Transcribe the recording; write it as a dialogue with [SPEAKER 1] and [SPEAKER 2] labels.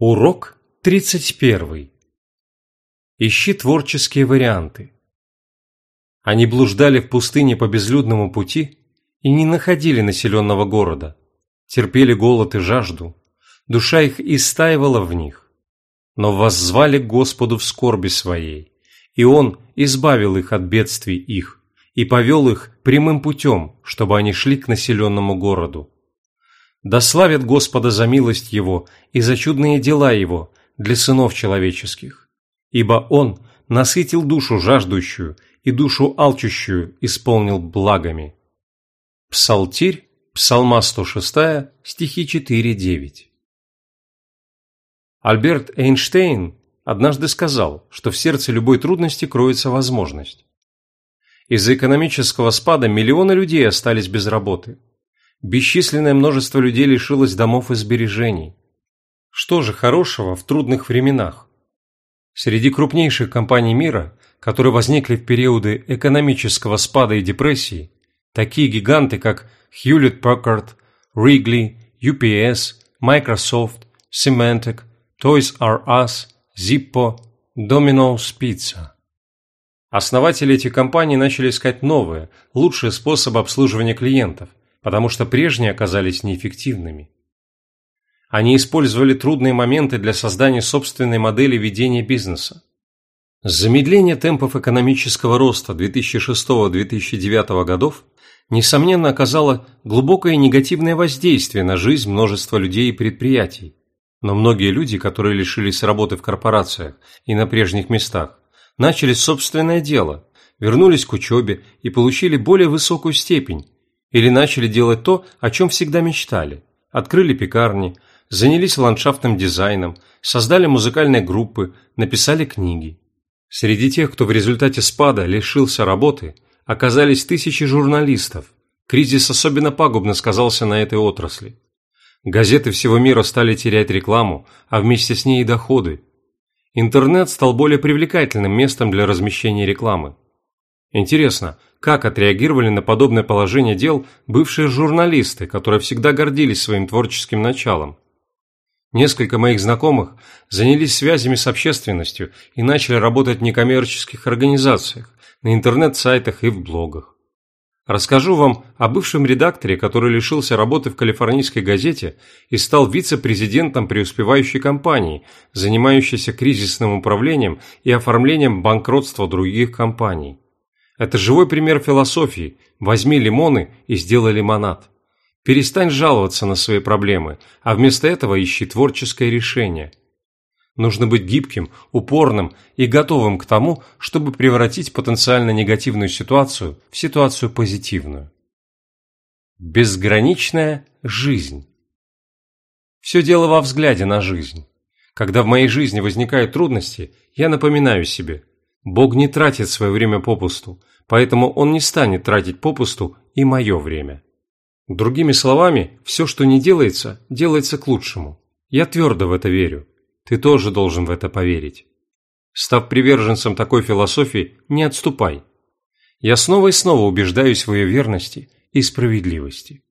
[SPEAKER 1] Урок 31. Ищи творческие варианты. Они блуждали в пустыне по безлюдному пути и не находили населенного города, терпели голод и жажду, душа их истаивала в них. Но воззвали Господу в скорби своей, и Он избавил их от бедствий их и повел их прямым путем, чтобы они шли к населенному городу. Да славят Господа за милость Его и за чудные дела Его для сынов человеческих. Ибо Он насытил душу жаждущую и душу алчущую исполнил благами. Псалтирь, Псалма 106, стихи 4-9. Альберт Эйнштейн однажды сказал, что в сердце любой трудности кроется возможность. Из-за экономического спада миллионы людей остались без работы – Бесчисленное множество людей лишилось домов и сбережений. Что же хорошего в трудных временах? Среди крупнейших компаний мира, которые возникли в периоды экономического спада и депрессии, такие гиганты, как Hewlett Packard, Wrigley, UPS, Microsoft, Symantec, Toys R Us, Zippo, Domino's Pizza. Основатели этих компаний начали искать новые, лучшие способы обслуживания клиентов, потому что прежние оказались неэффективными. Они использовали трудные моменты для создания собственной модели ведения бизнеса. Замедление темпов экономического роста 2006-2009 годов несомненно оказало глубокое негативное воздействие на жизнь множества людей и предприятий. Но многие люди, которые лишились работы в корпорациях и на прежних местах, начали собственное дело, вернулись к учебе и получили более высокую степень, или начали делать то, о чем всегда мечтали. Открыли пекарни, занялись ландшафтным дизайном, создали музыкальные группы, написали книги. Среди тех, кто в результате спада лишился работы, оказались тысячи журналистов. Кризис особенно пагубно сказался на этой отрасли. Газеты всего мира стали терять рекламу, а вместе с ней и доходы. Интернет стал более привлекательным местом для размещения рекламы. Интересно, как отреагировали на подобное положение дел бывшие журналисты, которые всегда гордились своим творческим началом? Несколько моих знакомых занялись связями с общественностью и начали работать в некоммерческих организациях, на интернет-сайтах и в блогах. Расскажу вам о бывшем редакторе, который лишился работы в калифорнийской газете и стал вице-президентом преуспевающей компании, занимающейся кризисным управлением и оформлением банкротства других компаний. Это живой пример философии. Возьми лимоны и сделай лимонад. Перестань жаловаться на свои проблемы, а вместо этого ищи творческое решение. Нужно быть гибким, упорным и готовым к тому, чтобы превратить потенциально негативную ситуацию в ситуацию позитивную. Безграничная жизнь. Все дело во взгляде на жизнь. Когда в моей жизни возникают трудности, я напоминаю себе, Бог не тратит свое время попусту, поэтому Он не станет тратить попусту и мое время. Другими словами, все, что не делается, делается к лучшему. Я твердо в это верю. Ты тоже должен в это поверить. Став приверженцем такой философии, не отступай. Я снова и снова убеждаюсь в ее верности и справедливости.